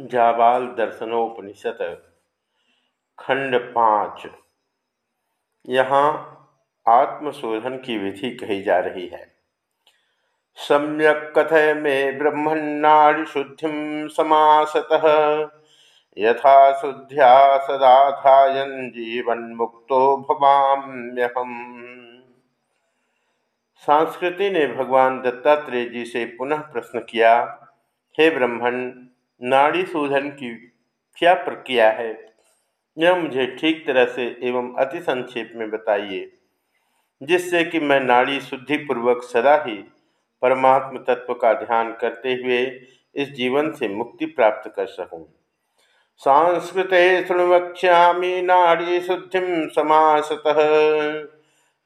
जाबाल दर्शनोपनिषद, खंड पाँच। यहाँ आत्मशोधन की विधि कही जा रही है। सम्यक कथय में ब्रह्मणाड़ी शुद्धि समासतः, यथा शुद्ध्या सदा ध्यान जीवन मुक्तो भवाम्यहम। संस्कृति ने भगवान दत्तात्रेय जी से पुनः प्रश्न किया, हे ब्रह्मण नाड़ी शोधन की क्या प्रक्रिया है? यह मुझे ठीक तरह से एवं अति संक्षेप में बताइए, जिससे कि मैं नाड़ी शुद्धि पूर्वक सदा ही परमात्म तत्व का ध्यान करते हुए इस जीवन से मुक्ति प्राप्त कर सकूँ। सांस्कृत शुणवक्ष्यामी नाड़ी शुद्धि समासतः।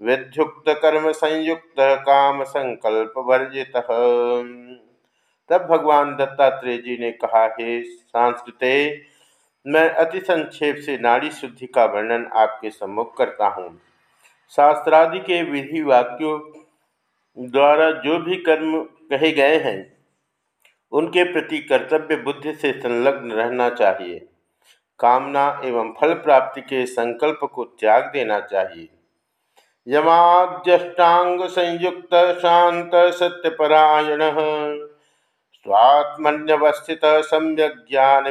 विद्युक्त कर्म संयुक्त काम संकल्प वर्जित। तब भगवान दत्तात्रेय जी ने कहा, हे सांस्कृते, मैं अति संक्षेप से नाड़ी शुद्धि का वर्णन आपके सम्मुख करता हूँ। शास्त्रादि के विधि वाक्यों द्वारा जो भी कर्म कहे गए हैं, उनके प्रति कर्तव्य बुद्धि से संलग्न रहना चाहिए। कामना एवं फल प्राप्ति के संकल्प को त्याग देना चाहिए। यमाद्यष्टांग संयुक्त शांत सत्यपरायण स्वात्मन्यवस्थित ज्ञान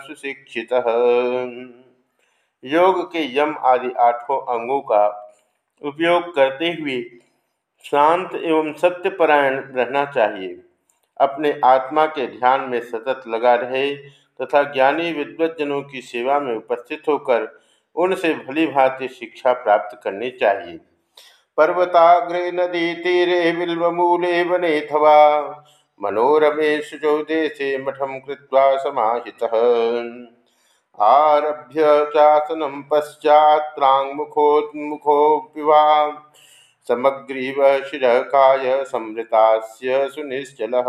सुशिक्षित। योग के यम आदि आठों अंगों का उपयोग करते हुए शांत एवं सत्यपरायण रहना चाहिए। अपने आत्मा के ध्यान में सतत लगा रहे तथा ज्ञानी विद्वजनों की सेवा में उपस्थित होकर उनसे भली भांति शिक्षा प्राप्त करनी चाहिए। पर्वताग्रे नदी तीरे बिल्वमूले वने थवा मनोरमे शुचौ देशे मठम कृत्वा समाहितः। आरभ्य चासनं पश्चात्राङ्मुखोन्मुखोऽपि वा समग्रीव शिरकाय संवृतास्य सुनिश्चलः।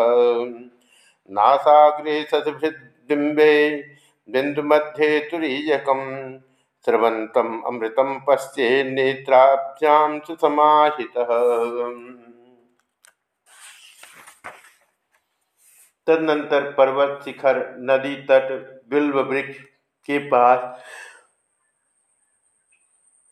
नासाग्रे सद्भिद्बिम्बे बिन्दुमध्ये तुरीयकं स्रवन्तम् अमृतं पश्ये नेत्राभ्यां सुसमाहितः। तदनंतर पर्वत शिखर, नदी तट, बिल्व वृक्ष के पास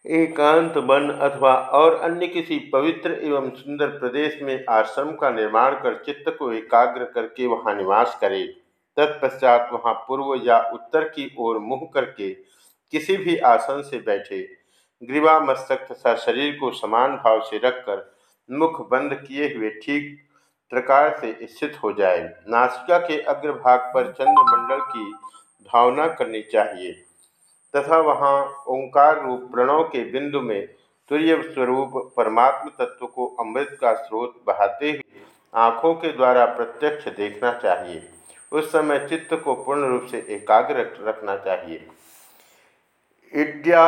एकांत वन अथवा और अन्य किसी पवित्र एवं सुंदर प्रदेश में आश्रम का निर्माण कर चित्त को एकाग्र करके वहाँ निवास करे। तत्पश्चात वहाँ पूर्व या उत्तर की ओर मुँह करके किसी भी आसन से बैठे। ग्रीवा मस्तक तथा शरीर को समान भाव से रखकर मुख बंद किए हुए ठीक प्रकार से स्थित हो जाए। नासिका के अग्रभाग पर चंद्रमंडल की भावना करनी चाहिए, तथा वहाँ ओंकार रूप प्रणव के बिंदु में तुर्य स्वरूप परमात्म तत्व को अमृत का स्रोत बहाते हुए आँखों के द्वारा प्रत्यक्ष देखना चाहिए। उस समय चित्त को पूर्ण रूप से एकाग्र रखना चाहिए। इड्या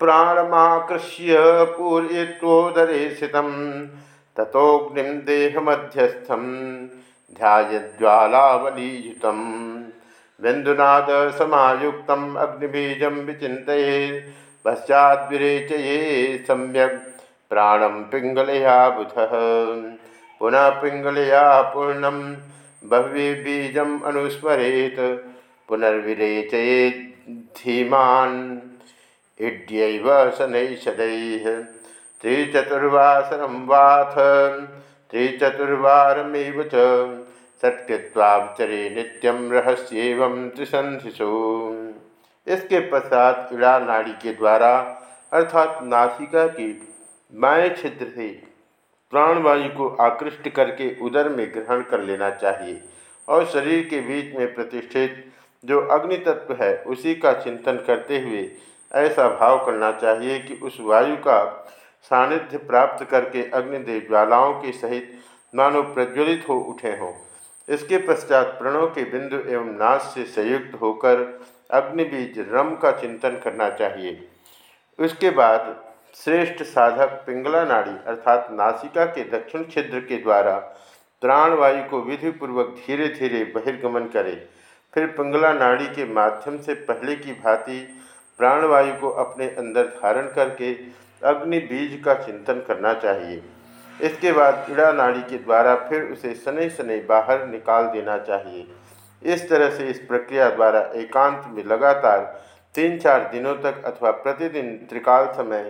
प्राणमाकृष्य पूर्योदरे स्थित तथोग्निम देहमध्यस्थम ध्याज्वालावलीयुतम बिंदुनाद समायुक्त अग्निबीज विचित पश्चाद्विरेचये सम्यक प्राणम पिंगलया बुध। पुनः पिंगलया पूर्ण बह्वी बीजम अनुस्मरेत पुनर्विरेचये धीमान शनैः शनैः त्रिचतुर्वासरं वाथ। त्रिचतुर्वारमेव च। षट्कृत्वाचरे नित्यम रहस्यव त्रिसंधिशु इसके पश्चात इड़ा नाड़ी के द्वारा, अर्थात नासिका की बाएँ छिद्र से प्राणवायु को आकृष्ट करके उदर में ग्रहण कर लेना चाहिए और शरीर के बीच में प्रतिष्ठित जो अग्नि तत्व है, उसी का चिंतन करते हुए ऐसा भाव करना चाहिए कि उस वायु का सानिध्य प्राप्त करके अग्निदेव ज्वालाओं के सहित मानो प्रज्वलित हो उठे हों। इसके पश्चात प्रणव के बिंदु एवं नाश से संयुक्त होकर अग्निबीज रम का चिंतन करना चाहिए। उसके बाद श्रेष्ठ साधक पिंगला नाड़ी अर्थात नासिका के दक्षिण छिद्र के द्वारा प्राणवायु को विधिपूर्वक धीरे धीरे बहिर्गमन करे। फिर पिंगला नाड़ी के माध्यम से पहले की भांति प्राणवायु को अपने अंदर धारण करके अग्नि बीज का चिंतन करना चाहिए। इसके बाद इड़ा नाड़ी के द्वारा फिर उसे शनि शनि बाहर निकाल देना चाहिए। इस तरह से इस प्रक्रिया द्वारा एकांत में लगातार तीन चार दिनों तक अथवा प्रतिदिन त्रिकाल समय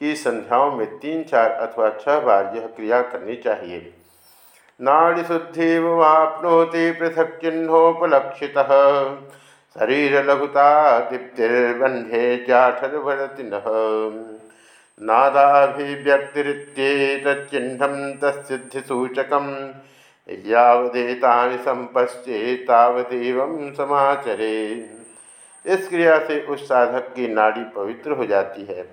की संध्याओं में तीन चार अथवा छह बार यह क्रिया करनी चाहिए। नाड़ी शुद्धि वापनोति पृथक चिन्होपलक्षित। शरीर लघुता दीप्तिर्बंधे जाठरवरति नादाभिव्यक्तिरित्येतच्चिह्नं तत्सिद्धिसूचकं यावदेतानि संपश्चे तावदेवं समाचरे। इस क्रिया से उस साधक की नाड़ी पवित्र हो जाती है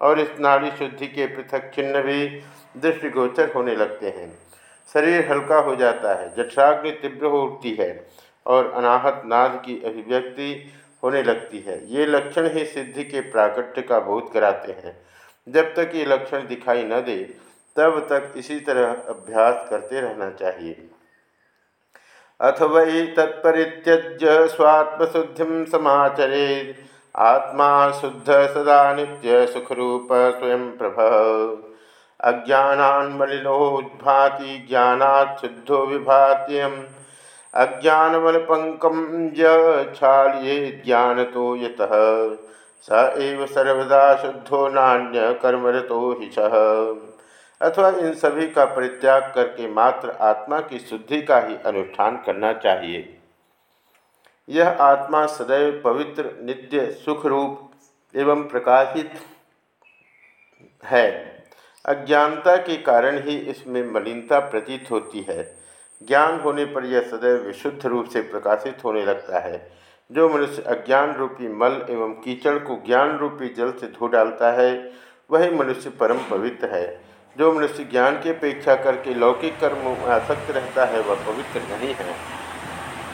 और इस नाड़ी शुद्धि के पृथक चिन्ह भी दृष्टिगोचर होने लगते हैं। शरीर हल्का हो जाता है, जठराग्नि तीव्र हो उठती है और अनाहत नाद की अभिव्यक्ति होने लगती है। ये लक्षण ही सिद्धि के प्राकट्य का बोध कराते हैं। जब तक ये लक्षण दिखाई न दे, तब तक इसी तरह अभ्यास करते रहना चाहिए। अथ वै तत्परित्यज्य स्वात्मशुद्धि समाचरे आत्मा शुद्ध सदा नित्य सुखरूप स्वयं प्रभ। अज्ञानान्मलिनोद्भाति ज्ञानात् शुद्धो विभात्यम। अज्ञानमलपंकम छालिए ज्ञान तो यतः। स एव सर्वदा शुद्धो नान्य कर्मरतो ही अथवा इन सभी का परित्याग करके मात्र आत्मा की शुद्धि का ही अनुष्ठान करना चाहिए। यह आत्मा सदैव पवित्र, नित्य सुख रूप एवं प्रकाशित है। अज्ञानता के कारण ही इसमें मलिनता प्रतीत होती है। ज्ञान होने पर यह सदैव विशुद्ध रूप से प्रकाशित होने लगता है। जो मनुष्य अज्ञान रूपी मल एवं कीचड़ को ज्ञान रूपी जल से धो डालता है, वही मनुष्य परम पवित्र है। जो मनुष्य ज्ञान की अपेक्षा करके लौकिक कर्मों में आसक्त रहता है, वह पवित्र नहीं है।